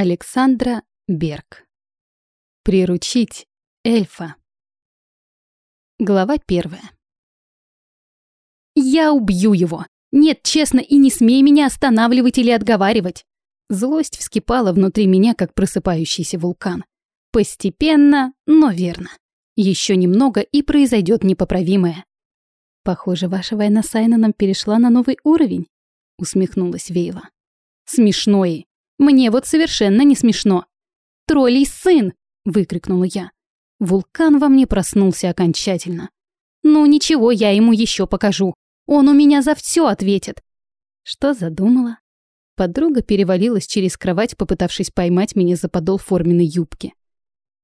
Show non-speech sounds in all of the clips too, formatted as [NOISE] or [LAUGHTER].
Александра Берг. Приручить эльфа. Глава первая. «Я убью его! Нет, честно, и не смей меня останавливать или отговаривать!» Злость вскипала внутри меня, как просыпающийся вулкан. Постепенно, но верно. Еще немного, и произойдет непоправимое. «Похоже, ваша война с Айноном перешла на новый уровень», — усмехнулась Вейла. «Смешной. Мне вот совершенно не смешно. «Троллей сын!» — выкрикнула я. Вулкан во мне проснулся окончательно. «Ну ничего, я ему еще покажу. Он у меня за все ответит». Что задумала? Подруга перевалилась через кровать, попытавшись поймать меня за подол форменной юбки.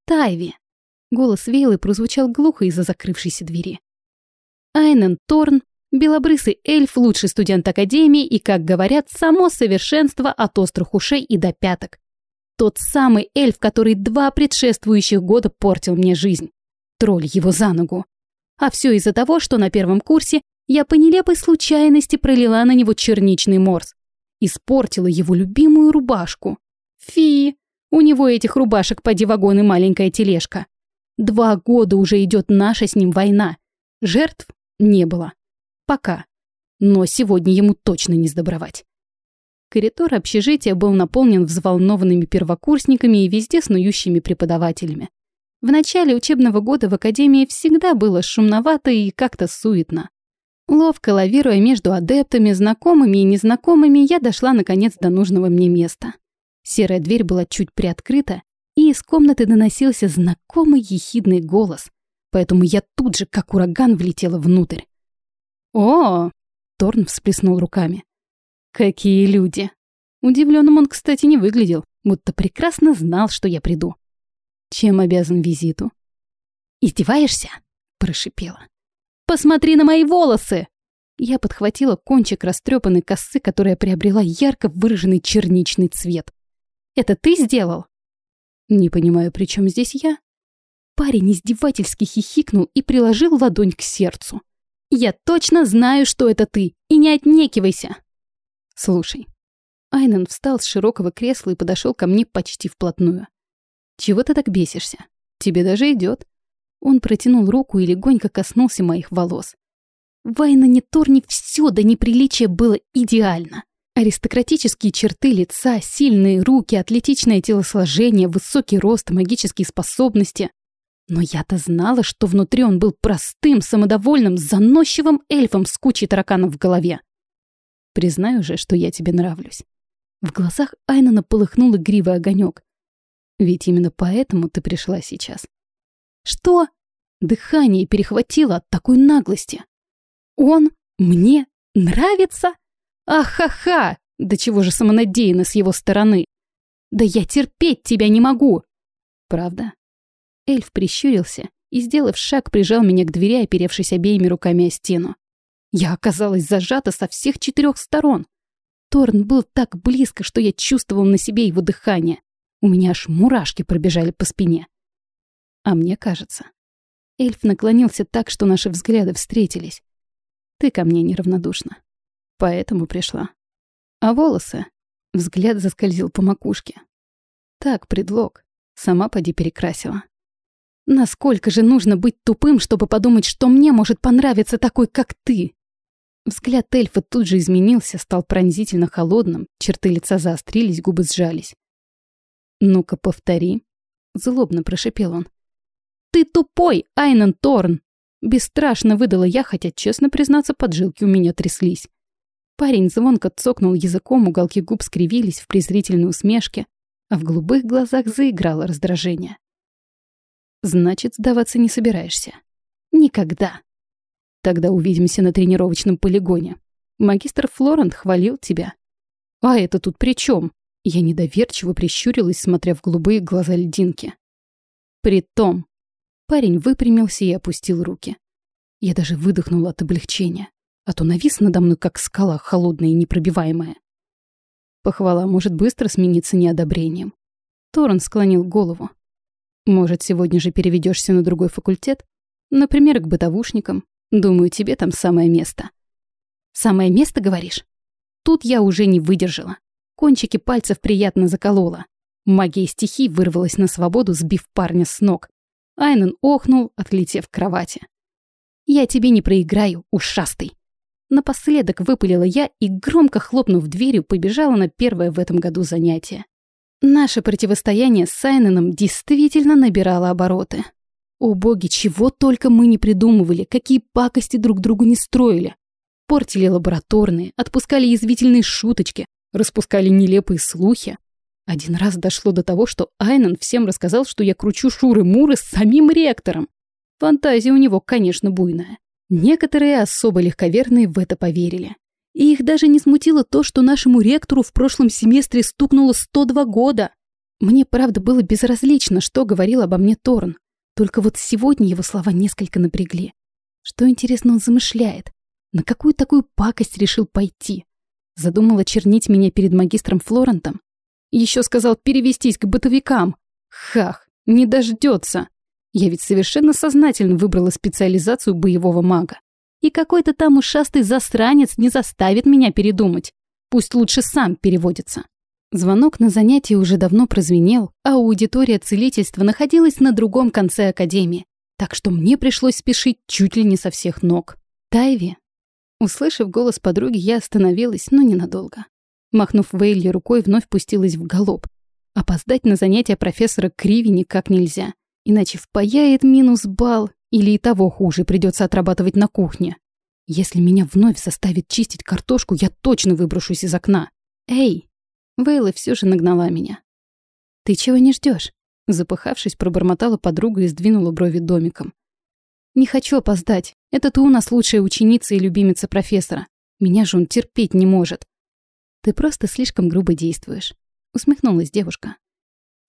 «Тайви!» Голос Вейлы прозвучал глухо из-за закрывшейся двери. Айнен Торн, белобрысый эльф, лучший студент Академии и, как говорят, само совершенство от острых ушей и до пяток. Тот самый эльф, который два предшествующих года портил мне жизнь. Тролль его за ногу. А все из-за того, что на первом курсе я по нелепой случайности пролила на него черничный морс. Испортила его любимую рубашку. Фи, у него этих рубашек поди вагон и маленькая тележка. Два года уже идет наша с ним война. Жертв не было. Пока. Но сегодня ему точно не сдобровать. Коридор общежития был наполнен взволнованными первокурсниками и везде снующими преподавателями. В начале учебного года в академии всегда было шумновато и как-то суетно. Ловко лавируя между адептами, знакомыми и незнакомыми, я дошла наконец до нужного мне места. Серая дверь была чуть приоткрыта, и из комнаты доносился знакомый ехидный голос, поэтому я тут же, как ураган, влетела внутрь. «О!» — Торн всплеснул руками. Какие люди! Удивленным он, кстати, не выглядел, будто прекрасно знал, что я приду. Чем обязан визиту? «Издеваешься?» — прошипела. «Посмотри на мои волосы!» Я подхватила кончик растрепанной косы, которая приобрела ярко выраженный черничный цвет. «Это ты сделал?» «Не понимаю, при чем здесь я?» Парень издевательски хихикнул и приложил ладонь к сердцу. «Я точно знаю, что это ты, и не отнекивайся!» «Слушай». Айнен встал с широкого кресла и подошел ко мне почти вплотную. «Чего ты так бесишься? Тебе даже идет. Он протянул руку и легонько коснулся моих волос. В Айнене Торни все до неприличия было идеально. Аристократические черты лица, сильные руки, атлетичное телосложение, высокий рост, магические способности. Но я-то знала, что внутри он был простым, самодовольным, заносчивым эльфом с кучей тараканов в голове. Признаю же, что я тебе нравлюсь. В глазах Айнана полыхнул игривый огонек. Ведь именно поэтому ты пришла сейчас. Что? Дыхание перехватило от такой наглости. Он мне нравится? Ахаха! Да чего же самонадеянно с его стороны. Да я терпеть тебя не могу. Правда? Эльф прищурился и, сделав шаг, прижал меня к двери, оперевшись обеими руками о стену. Я оказалась зажата со всех четырех сторон. Торн был так близко, что я чувствовал на себе его дыхание. У меня аж мурашки пробежали по спине. А мне кажется. Эльф наклонился так, что наши взгляды встретились. Ты ко мне неравнодушна. Поэтому пришла. А волосы? Взгляд заскользил по макушке. Так, предлог. Сама поди перекрасила. Насколько же нужно быть тупым, чтобы подумать, что мне может понравиться такой, как ты? Взгляд эльфа тут же изменился, стал пронзительно холодным, черты лица заострились, губы сжались. «Ну-ка, повтори», — злобно прошипел он. «Ты тупой, Айнен Торн!» Бесстрашно выдала я, хотя, честно признаться, поджилки у меня тряслись. Парень звонко цокнул языком, уголки губ скривились в презрительной усмешке, а в голубых глазах заиграло раздражение. «Значит, сдаваться не собираешься?» «Никогда!» Тогда увидимся на тренировочном полигоне. Магистр Флорент хвалил тебя. А это тут при чем? Я недоверчиво прищурилась, смотря в голубые глаза льдинки. Притом. Парень выпрямился и опустил руки. Я даже выдохнула от облегчения, а то навис надо мной, как скала, холодная и непробиваемая. Похвала может быстро смениться неодобрением. Торрен склонил голову. Может, сегодня же переведешься на другой факультет? Например, к бытовушникам Думаю, тебе там самое место. Самое место, говоришь? Тут я уже не выдержала. Кончики пальцев приятно заколола. Магия стихий вырвалась на свободу, сбив парня с ног. Айнен охнул, отлетев к кровати. «Я тебе не проиграю, ушастый!» Напоследок выпалила я и, громко хлопнув дверью, побежала на первое в этом году занятие. Наше противостояние с Айненом действительно набирало обороты. О боги, чего только мы не придумывали, какие пакости друг другу не строили. Портили лабораторные, отпускали язвительные шуточки, распускали нелепые слухи. Один раз дошло до того, что Айнен всем рассказал, что я кручу шуры-муры с самим ректором. Фантазия у него, конечно, буйная. Некоторые особо легковерные в это поверили. И их даже не смутило то, что нашему ректору в прошлом семестре стукнуло 102 года. Мне, правда, было безразлично, что говорил обо мне Торн. Только вот сегодня его слова несколько напрягли. Что, интересно, он замышляет? На какую такую пакость решил пойти? Задумал очернить меня перед магистром Флорентом? Еще сказал перевестись к бытовикам. Хах, не дождется. Я ведь совершенно сознательно выбрала специализацию боевого мага. И какой-то там ушастый засранец не заставит меня передумать. Пусть лучше сам переводится. Звонок на занятии уже давно прозвенел, а аудитория целительства находилась на другом конце академии, так что мне пришлось спешить чуть ли не со всех ног. Тайви. Услышав голос подруги, я остановилась, но ненадолго. Махнув Вейли рукой, вновь пустилась в галоп. Опоздать на занятия профессора Криви никак нельзя. Иначе впаяет минус балл, или и того хуже, придется отрабатывать на кухне. Если меня вновь заставит чистить картошку, я точно выброшусь из окна. Эй! Вейла все же нагнала меня. Ты чего не ждешь? Запыхавшись, пробормотала подруга и сдвинула брови домиком. «Не хочу опоздать. Это ты у нас лучшая ученица и любимица профессора. Меня же он терпеть не может». «Ты просто слишком грубо действуешь», — усмехнулась девушка.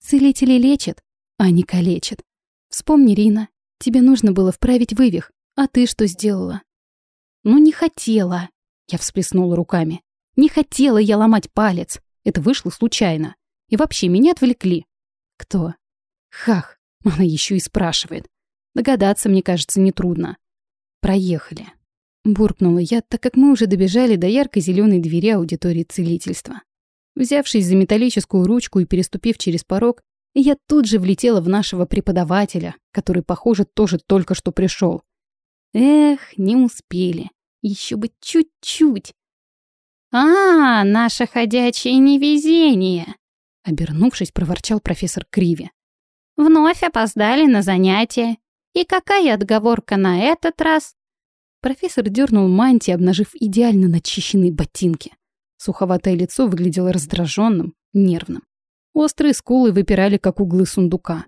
«Целители лечат, а не калечат. Вспомни, Рина, тебе нужно было вправить вывих, а ты что сделала? Ну не хотела, я всплеснула руками. Не хотела я ломать палец. Это вышло случайно. И вообще меня отвлекли. Кто? Хах, [LAUGHS] она еще и спрашивает. Догадаться, мне кажется, нетрудно. Проехали. Буркнула я, так как мы уже добежали до ярко-зеленой двери аудитории целительства. Взявшись за металлическую ручку и переступив через порог, я тут же влетела в нашего преподавателя, который, похоже, тоже только что пришел. Эх, не успели. Еще бы чуть-чуть. «А, наше ходячее невезение!» Обернувшись, проворчал профессор Криви. «Вновь опоздали на занятия. И какая отговорка на этот раз?» Профессор дернул мантии, обнажив идеально начищенные ботинки. Суховатое лицо выглядело раздраженным, нервным. Острые скулы выпирали, как углы сундука.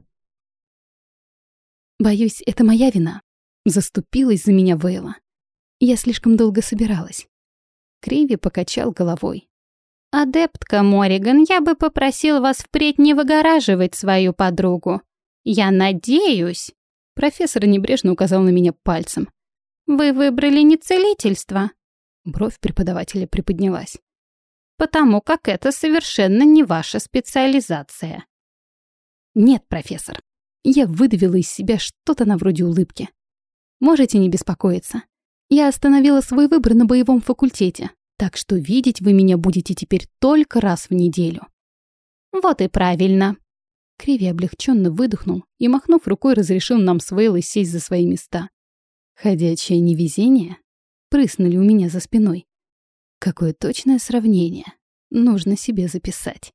«Боюсь, это моя вина», — заступилась за меня Вейла. Я слишком долго собиралась. Криви покачал головой. «Адептка Мориган, я бы попросил вас впредь не выгораживать свою подругу. Я надеюсь...» Профессор небрежно указал на меня пальцем. «Вы выбрали не целительство?» Бровь преподавателя приподнялась потому как это совершенно не ваша специализация. Нет, профессор. Я выдавила из себя что-то на вроде улыбки. Можете не беспокоиться. Я остановила свой выбор на боевом факультете, так что видеть вы меня будете теперь только раз в неделю. Вот и правильно. Криви облегченно выдохнул и, махнув рукой, разрешил нам с Вейлой сесть за свои места. Ходячее невезение прыснули у меня за спиной. Какое точное сравнение. Нужно себе записать.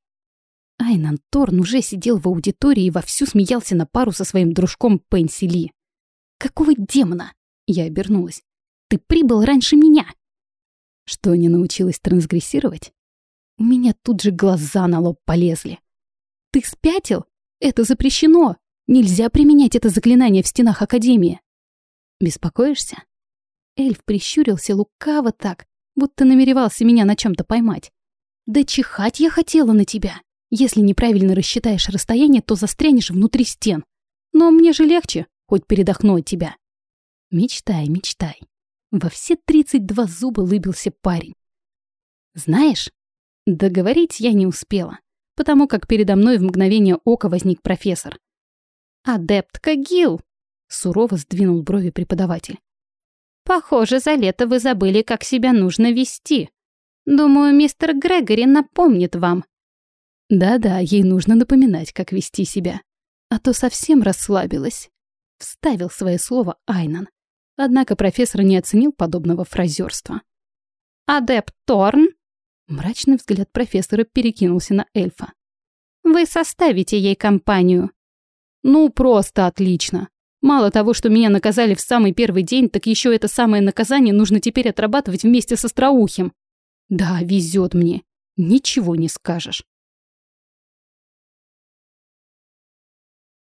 Айнан Торн уже сидел в аудитории и вовсю смеялся на пару со своим дружком Пенси Ли. «Какого демона?» Я обернулась. «Ты прибыл раньше меня!» Что, не научилась трансгрессировать? У меня тут же глаза на лоб полезли. «Ты спятил? Это запрещено! Нельзя применять это заклинание в стенах Академии!» «Беспокоишься?» Эльф прищурился лукаво так, будто намеревался меня на чем то поймать. «Да чихать я хотела на тебя. Если неправильно рассчитаешь расстояние, то застрянешь внутри стен. Но мне же легче, хоть передохну от тебя». «Мечтай, мечтай». Во все тридцать два зуба лыбился парень. «Знаешь, договорить я не успела, потому как передо мной в мгновение ока возник профессор. «Адептка Гил!» — сурово сдвинул брови преподаватель. Похоже, за лето вы забыли, как себя нужно вести. Думаю, мистер Грегори напомнит вам. Да-да, ей нужно напоминать, как вести себя. А то совсем расслабилась. Вставил свое слово Айнан. Однако профессор не оценил подобного фразерства. «Адепт Торн?» Мрачный взгляд профессора перекинулся на эльфа. «Вы составите ей компанию». «Ну, просто отлично. Мало того, что меня наказали в самый первый день, так еще это самое наказание нужно теперь отрабатывать вместе со Остроухим. Да, везет мне. Ничего не скажешь.